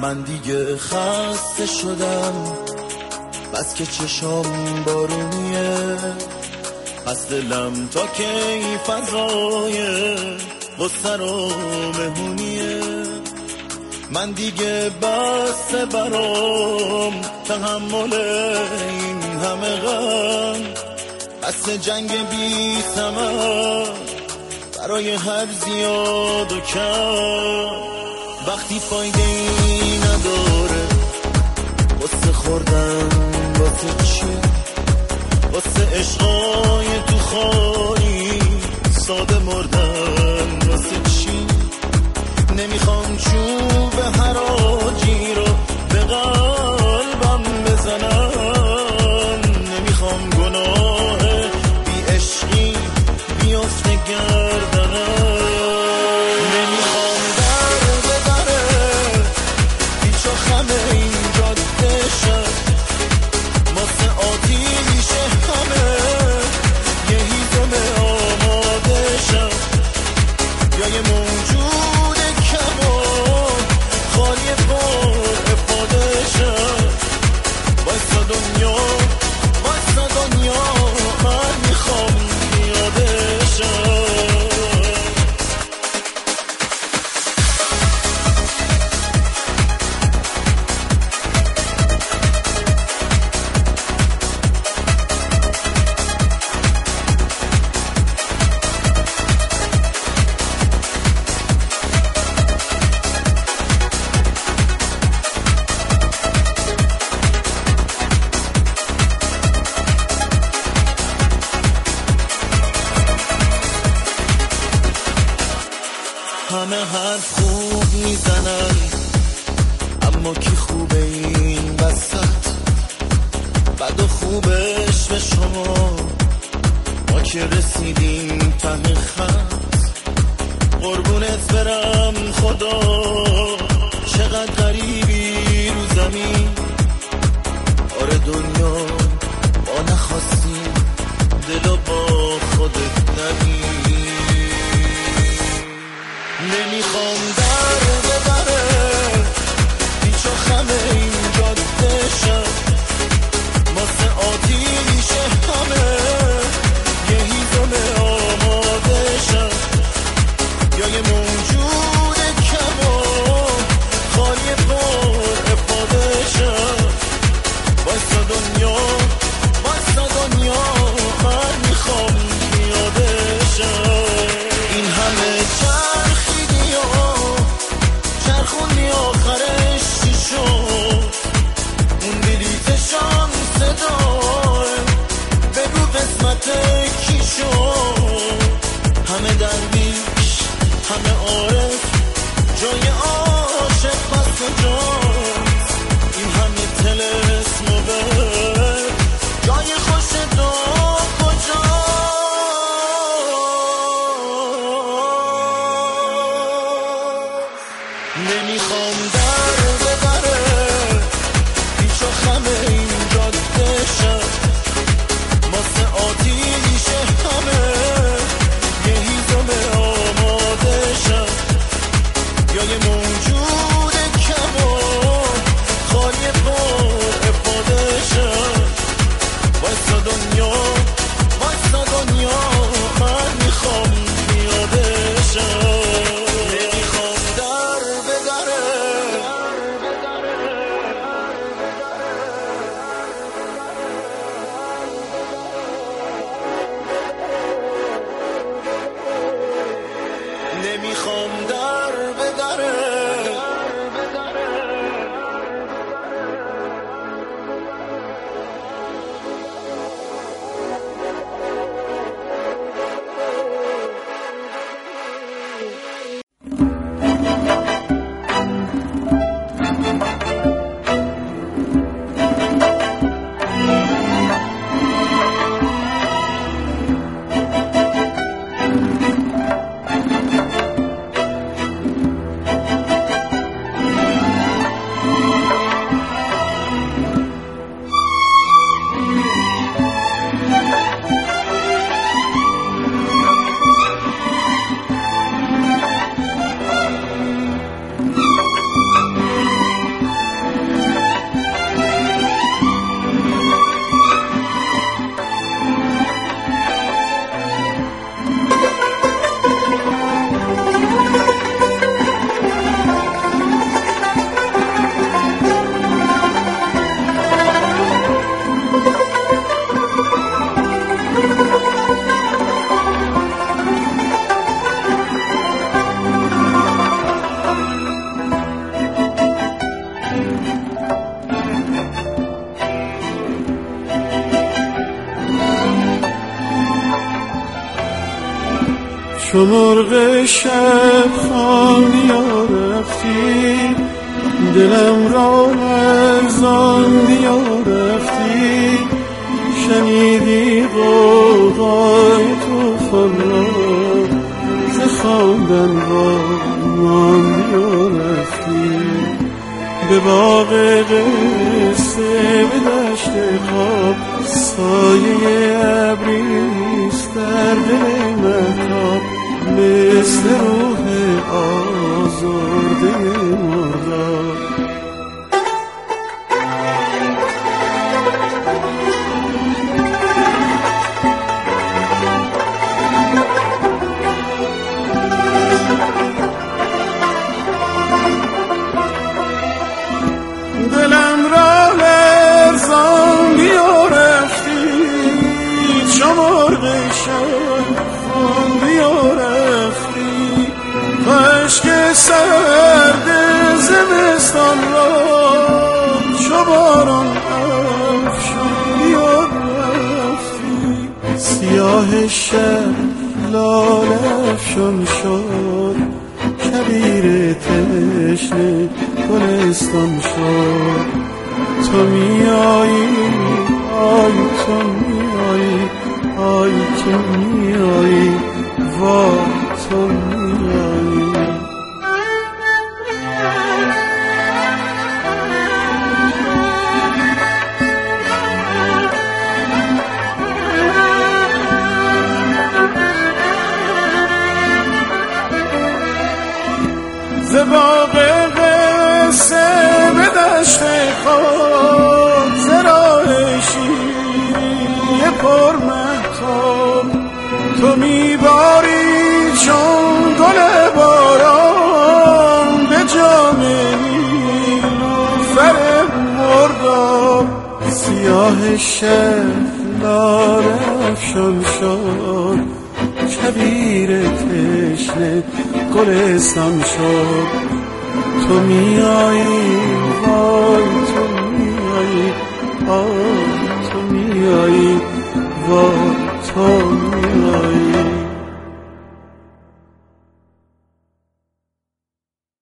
من دیگه خسته شدم. بس که چشام بارونیه. پس دلم تا کی فضای غصه و مهونیه من دیگه بس برام. تحمل این همه غم. بس جنگ بی برای هر زیاد و کم. وقتی فایده ای نداره واسه خوردن واسه چی؟ واسه عشقای تو خواهی ساده مردن واسه چی؟ نمی‌خوام چوب حراجی رو خوبش به شما. ما که رسیدیم ته خط قربونت برم خدا. چقدر غریبی رو زمین. آره دنیا با نخواستیم دلو با خودت نبین. تو مرغ شب خانی رفتی. دلم را ارزان دیا رفتی. شنیدی قوقای تو را ز خواندن را ماندیا رفتی. به باغ قصه به دشت خواب سایه شب لاله افشان شد. کبیر تشنه گلستان شد. تو میایی آی تو میایی آی تو میایی. دشت خود ز راه شیری پر مهتاب. تو میباری چون گل باران به جام نیلوفر مرداب. سیاه شهلار افشان شد شبیر تشنه گلستان شد. تو میایی وای تو میایی آی تو میایی وای تو میایی